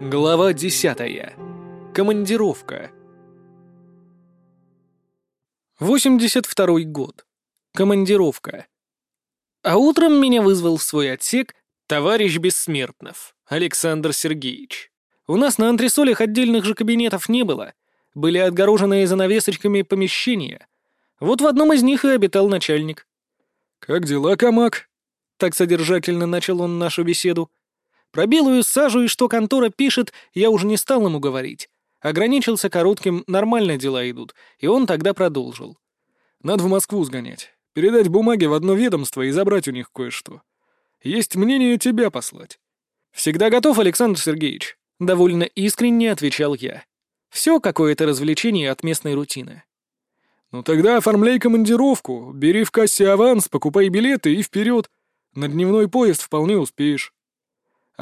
Глава десятая. Командировка. 82 год. Командировка. А утром меня вызвал в свой отсек товарищ Бессмертнов, Александр Сергеевич. У нас на антресолях отдельных же кабинетов не было. Были отгороженные занавесочками помещения. Вот в одном из них и обитал начальник. «Как дела, Камак?» Так содержательно начал он нашу беседу. Про белую сажу и что контора пишет, я уже не стал ему говорить. Ограничился коротким «нормально дела идут», и он тогда продолжил. «Надо в Москву сгонять, передать бумаги в одно ведомство и забрать у них кое-что. Есть мнение тебя послать». «Всегда готов, Александр Сергеевич», — довольно искренне отвечал я. «Все какое-то развлечение от местной рутины». «Ну тогда оформляй командировку, бери в кассе аванс, покупай билеты и вперед. На дневной поезд вполне успеешь».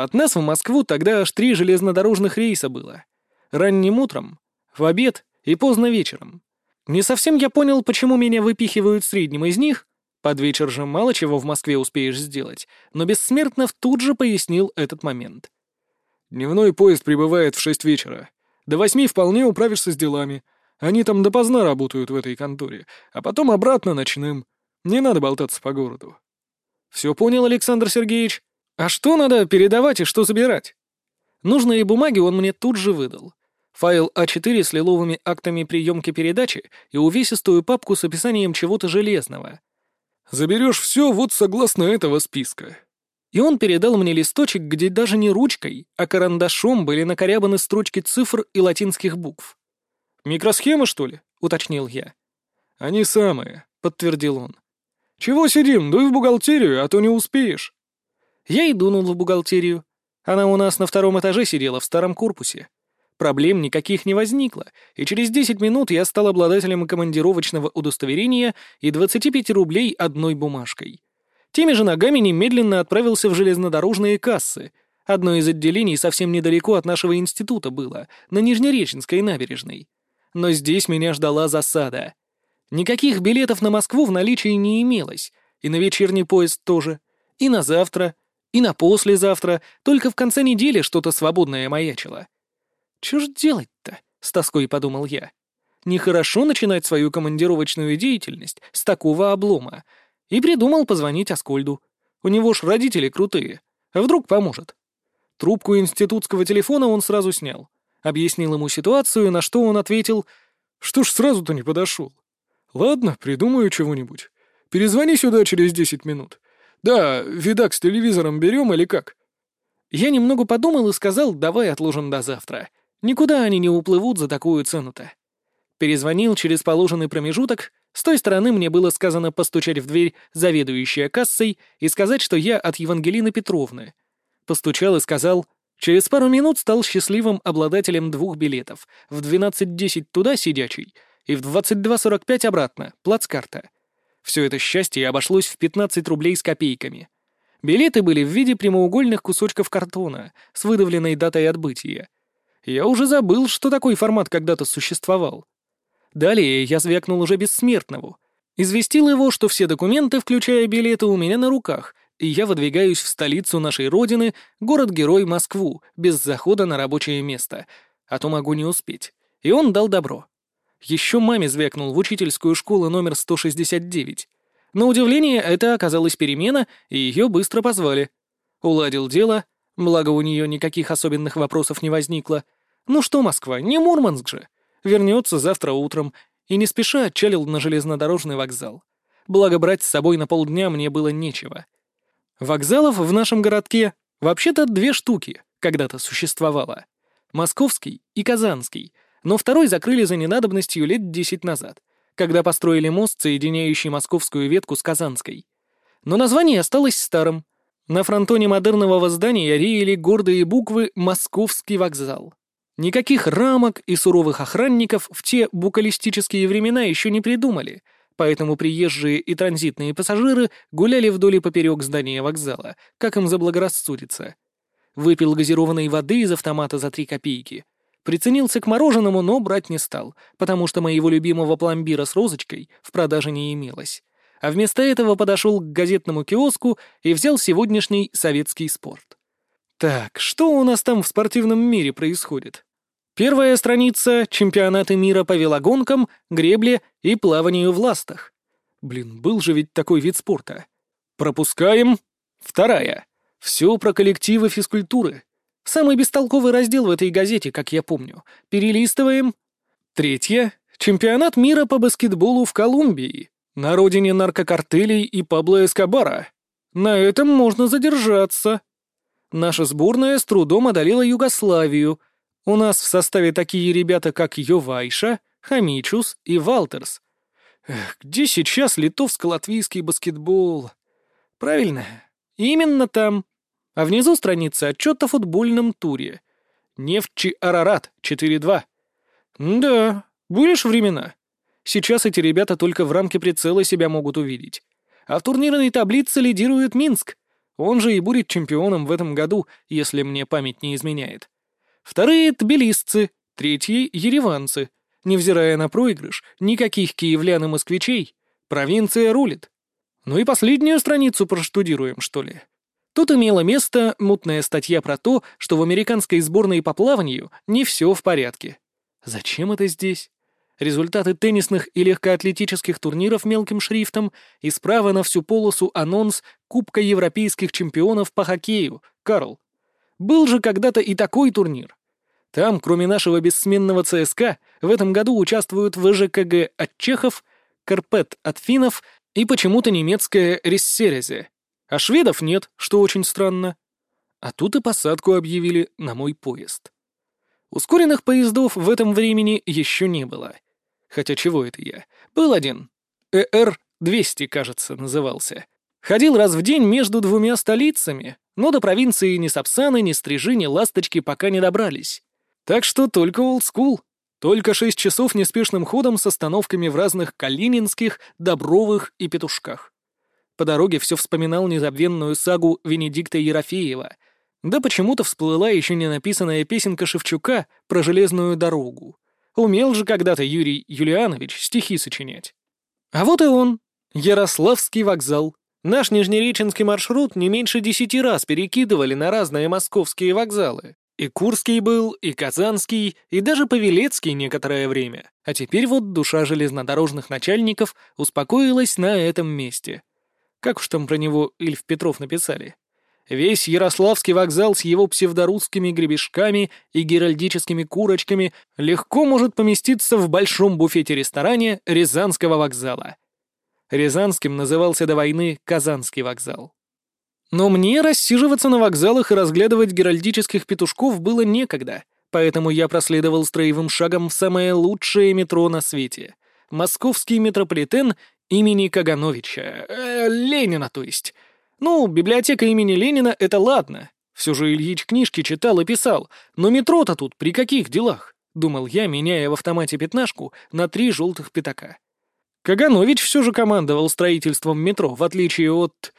От нас в Москву тогда аж три железнодорожных рейса было. Ранним утром, в обед и поздно вечером. Не совсем я понял, почему меня выпихивают средним из них. Под вечер же мало чего в Москве успеешь сделать, но Бессмертнов тут же пояснил этот момент. «Дневной поезд прибывает в шесть вечера. До восьми вполне управишься с делами. Они там допоздна работают в этой конторе, а потом обратно ночным. Не надо болтаться по городу». «Все понял, Александр Сергеевич?» А что надо передавать и что забирать? Нужные бумаги он мне тут же выдал. Файл А4 с лиловыми актами приемки передачи и увесистую папку с описанием чего-то железного. «Заберешь все вот согласно этого списка». И он передал мне листочек, где даже не ручкой, а карандашом были накорябаны строчки цифр и латинских букв. «Микросхема, что ли?» — уточнил я. «Они самые», — подтвердил он. «Чего сидим? Дуй в бухгалтерию, а то не успеешь». Я и дунул в бухгалтерию. Она у нас на втором этаже сидела в старом корпусе. Проблем никаких не возникло, и через 10 минут я стал обладателем командировочного удостоверения и 25 рублей одной бумажкой. Теми же ногами немедленно отправился в железнодорожные кассы. Одно из отделений совсем недалеко от нашего института было, на Нижнереченской набережной. Но здесь меня ждала засада. Никаких билетов на Москву в наличии не имелось, и на вечерний поезд тоже, и на завтра, и на послезавтра, только в конце недели что-то свободное маячило. «Чё ж делать-то?» — с тоской подумал я. «Нехорошо начинать свою командировочную деятельность с такого облома». И придумал позвонить Аскольду. У него ж родители крутые. А вдруг поможет? Трубку институтского телефона он сразу снял. Объяснил ему ситуацию, на что он ответил, «Что ж сразу-то не подошел? Ладно, придумаю чего-нибудь. Перезвони сюда через десять минут. «Да, видак с телевизором берем или как?» Я немного подумал и сказал, давай отложим до завтра. Никуда они не уплывут за такую цену-то. Перезвонил через положенный промежуток. С той стороны мне было сказано постучать в дверь заведующая кассой и сказать, что я от Евангелины Петровны. Постучал и сказал, через пару минут стал счастливым обладателем двух билетов. В 12.10 туда сидячий и в 22.45 обратно, плацкарта. Все это счастье обошлось в 15 рублей с копейками. Билеты были в виде прямоугольных кусочков картона с выдавленной датой отбытия. Я уже забыл, что такой формат когда-то существовал. Далее я звякнул уже бессмертному. Известил его, что все документы, включая билеты, у меня на руках, и я выдвигаюсь в столицу нашей родины, город-герой Москву, без захода на рабочее место, а то могу не успеть. И он дал добро. Еще маме звякнул в учительскую школу номер 169. На удивление, это оказалась перемена, и ее быстро позвали. Уладил дело, благо у нее никаких особенных вопросов не возникло. Ну что, Москва, не Мурманск же. Вернется завтра утром, и не спеша отчалил на железнодорожный вокзал. Благо брать с собой на полдня мне было нечего. Вокзалов в нашем городке вообще-то две штуки когда-то существовало. Московский и Казанский — но второй закрыли за ненадобностью лет десять назад, когда построили мост, соединяющий московскую ветку с Казанской. Но название осталось старым. На фронтоне модерного здания реяли гордые буквы «Московский вокзал». Никаких рамок и суровых охранников в те букалистические времена еще не придумали, поэтому приезжие и транзитные пассажиры гуляли вдоль и поперек здания вокзала, как им заблагорассудится. Выпил газированной воды из автомата за три копейки, Приценился к мороженому, но брать не стал, потому что моего любимого пломбира с розочкой в продаже не имелось. А вместо этого подошел к газетному киоску и взял сегодняшний советский спорт. Так, что у нас там в спортивном мире происходит? Первая страница — чемпионаты мира по велогонкам, гребле и плаванию в ластах. Блин, был же ведь такой вид спорта. Пропускаем. Вторая. Все про коллективы физкультуры. Самый бестолковый раздел в этой газете, как я помню. Перелистываем. Третья. Чемпионат мира по баскетболу в Колумбии. На родине наркокартелей и Пабло Эскобара. На этом можно задержаться. Наша сборная с трудом одолела Югославию. У нас в составе такие ребята, как Йовайша, Хамичус и Валтерс. Где сейчас литовско-латвийский баскетбол? Правильно, именно там. А внизу страница отчет о футбольном туре. Нефчи Арарат 4-2. Да, были ж времена. Сейчас эти ребята только в рамке прицела себя могут увидеть. А в турнирной таблице лидирует Минск. Он же и будет чемпионом в этом году, если мне память не изменяет. Вторые — тбилисцы, третьи — ереванцы. Невзирая на проигрыш, никаких киевлян и москвичей. Провинция рулит. Ну и последнюю страницу проштудируем, что ли. Тут имела место мутная статья про то, что в американской сборной по плаванию не все в порядке. Зачем это здесь? результаты теннисных и легкоатлетических турниров мелким шрифтом и справа на всю полосу анонс Кубка европейских чемпионов по хоккею, Карл. Был же когда-то и такой турнир. Там, кроме нашего бессменного ЦСКА, в этом году участвуют ВЖКГ от чехов, Карпет от финнов и почему-то немецкая Рессерезе. А шведов нет, что очень странно. А тут и посадку объявили на мой поезд. Ускоренных поездов в этом времени еще не было — Хотя чего это я? Был один. ЭР-200, кажется, назывался. Ходил раз в день между двумя столицами, но до провинции ни Сапсаны, ни Стрижи, ни Ласточки пока не добрались. Так что только олдскул. Только шесть часов неспешным ходом с остановками в разных Калининских, Добровых и Петушках. По дороге все вспоминал незабвенную сагу Венедикта Ерофеева. Да почему-то всплыла еще не написанная песенка Шевчука про железную дорогу. Умел же когда-то Юрий Юлианович стихи сочинять. А вот и он, Ярославский вокзал. Наш нижнереченский маршрут не меньше десяти раз перекидывали на разные московские вокзалы. И Курский был, и Казанский, и даже Павелецкий некоторое время. А теперь вот душа железнодорожных начальников успокоилась на этом месте. Как уж там про него Ильф Петров написали? Весь Ярославский вокзал с его псевдорусскими гребешками и геральдическими курочками легко может поместиться в большом буфете-ресторане Рязанского вокзала. Рязанским назывался до войны Казанский вокзал. Но мне рассиживаться на вокзалах и разглядывать геральдических петушков было некогда, поэтому я проследовал строевым шагом в самое лучшее метро на свете — московский метрополитен имени Кагановича, э, Ленина, то есть — ну, библиотека имени Ленина — это ладно. Все же Ильич книжки читал и писал. Но метро-то тут при каких делах? Думал я, меняя в автомате пятнашку на три желтых пятака. Каганович все же командовал строительством метро, в отличие от...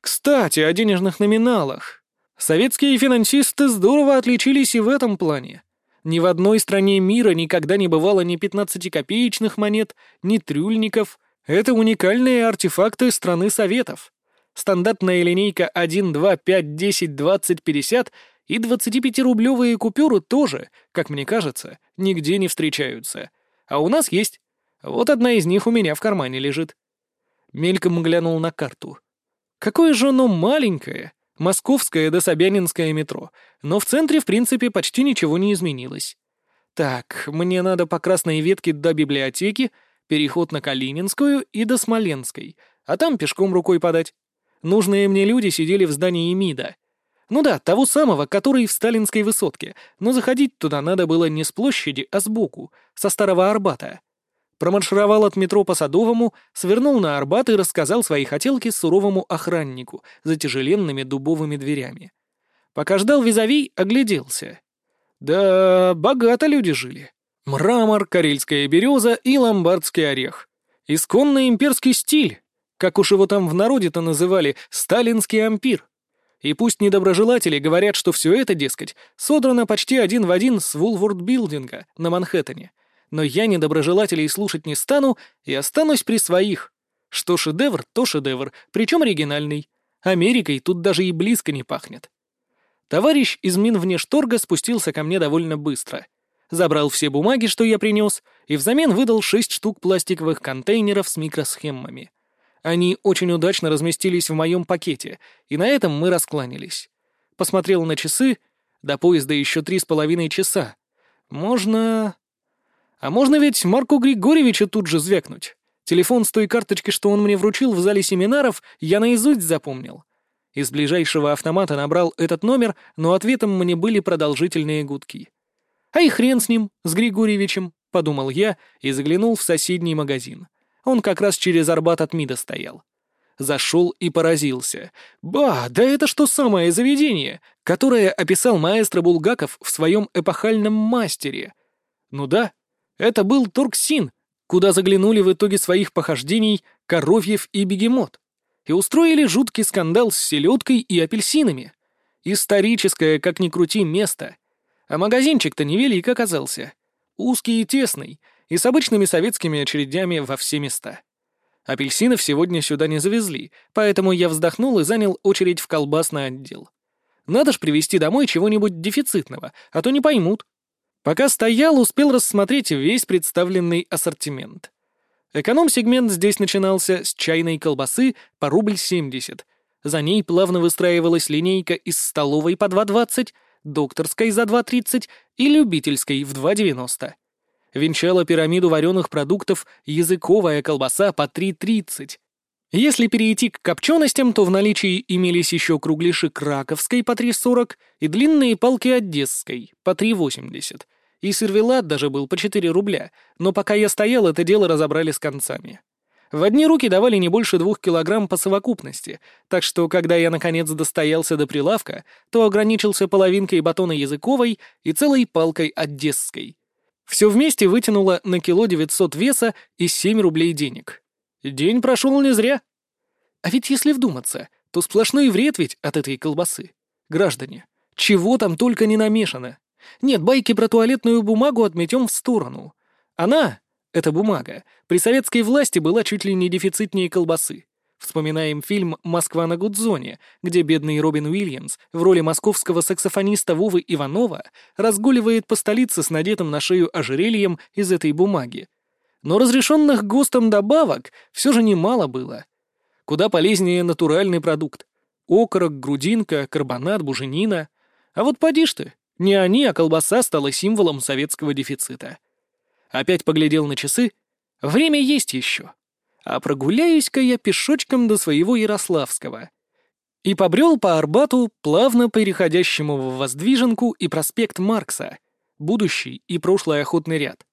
Кстати, о денежных номиналах. Советские финансисты здорово отличились и в этом плане. Ни в одной стране мира никогда не бывало ни 15-копеечных монет, ни трюльников. Это уникальные артефакты страны Советов. Стандартная линейка 1, 2, 5, 10, 20, 50 и 25-рублевые купюры тоже, как мне кажется, нигде не встречаются. А у нас есть. Вот одна из них у меня в кармане лежит. Мельком глянул на карту. Какое же оно маленькое. Московское до Собянинское метро. Но в центре, в принципе, почти ничего не изменилось. Так, мне надо по красной ветке до библиотеки, переход на Калининскую и до Смоленской, а там пешком рукой подать. Нужные мне люди сидели в здании МИДа. Ну да, того самого, который в сталинской высотке, но заходить туда надо было не с площади, а сбоку, со Старого Арбата. Промаршировал от метро по Садовому, свернул на Арбат и рассказал свои хотелки суровому охраннику за тяжеленными дубовыми дверями. Пока ждал визави, огляделся. Да, богато люди жили. Мрамор, карельская береза и ломбардский орех. Исконно имперский стиль, как уж его там в народе-то называли, сталинский ампир. И пусть недоброжелатели говорят, что все это, дескать, содрано почти один в один с Вулворд-билдинга на Манхэттене. Но я недоброжелателей слушать не стану и останусь при своих. Что шедевр, то шедевр, причем оригинальный. Америкой тут даже и близко не пахнет. Товарищ из Минвнешторга спустился ко мне довольно быстро. Забрал все бумаги, что я принес, и взамен выдал шесть штук пластиковых контейнеров с микросхемами. Они очень удачно разместились в моем пакете, и на этом мы раскланялись. Посмотрел на часы, до поезда еще три с половиной часа. Можно... А можно ведь Марку Григорьевича тут же звякнуть. Телефон с той карточки, что он мне вручил в зале семинаров, я наизусть запомнил. Из ближайшего автомата набрал этот номер, но ответом мне были продолжительные гудки. «А и хрен с ним, с Григорьевичем», — подумал я и заглянул в соседний магазин. Он как раз через Арбат от МИДа стоял. Зашел и поразился. «Ба, да это что самое заведение, которое описал маэстро Булгаков в своем эпохальном мастере?» Ну да, это был Турксин, куда заглянули в итоге своих похождений Коровьев и Бегемот, и устроили жуткий скандал с селедкой и апельсинами. Историческое, как ни крути, место. А магазинчик-то невелик оказался. Узкий и тесный, и с обычными советскими очередями во все места. Апельсинов сегодня сюда не завезли, поэтому я вздохнул и занял очередь в колбасный отдел. Надо ж привезти домой чего-нибудь дефицитного, а то не поймут. Пока стоял, успел рассмотреть весь представленный ассортимент. Эконом-сегмент здесь начинался с чайной колбасы по рубль 70. За ней плавно выстраивалась линейка из столовой по 2,20, докторской за 2,30 и любительской в 2,90. Венчала пирамиду вареных продуктов языковая колбаса по 3,30. Если перейти к копченостям, то в наличии имелись еще кругляши краковской по 3,40 и длинные палки одесской по 3,80. И сервелат даже был по 4 рубля, но пока я стоял, это дело разобрали с концами. В одни руки давали не больше двух килограмм по совокупности, так что, когда я наконец достоялся до прилавка, то ограничился половинкой батона языковой и целой палкой одесской. Все вместе вытянуло на кило 900 веса и 7 рублей денег. День прошел не зря. А ведь если вдуматься, то сплошной вред ведь от этой колбасы. Граждане, чего там только не намешано. Нет, байки про туалетную бумагу отметем в сторону. Она, эта бумага, при советской власти была чуть ли не дефицитнее колбасы. Вспоминаем фильм «Москва на Гудзоне», где бедный Робин Уильямс в роли московского саксофониста Вовы Иванова разгуливает по столице с надетым на шею ожерельем из этой бумаги. Но разрешенных ГОСТом добавок все же немало было. Куда полезнее натуральный продукт. Окорок, грудинка, карбонат, буженина. А вот поди ж ты, не они, а колбаса стала символом советского дефицита. Опять поглядел на часы. Время есть еще. А прогуляюсь-ка я пешочком до своего Ярославского. И побрел по Арбату, плавно переходящему в Воздвиженку и проспект Маркса, будущий и прошлый охотный ряд.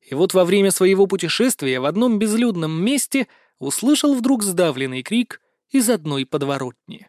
И вот во время своего путешествия в одном безлюдном месте услышал вдруг сдавленный крик из одной подворотни.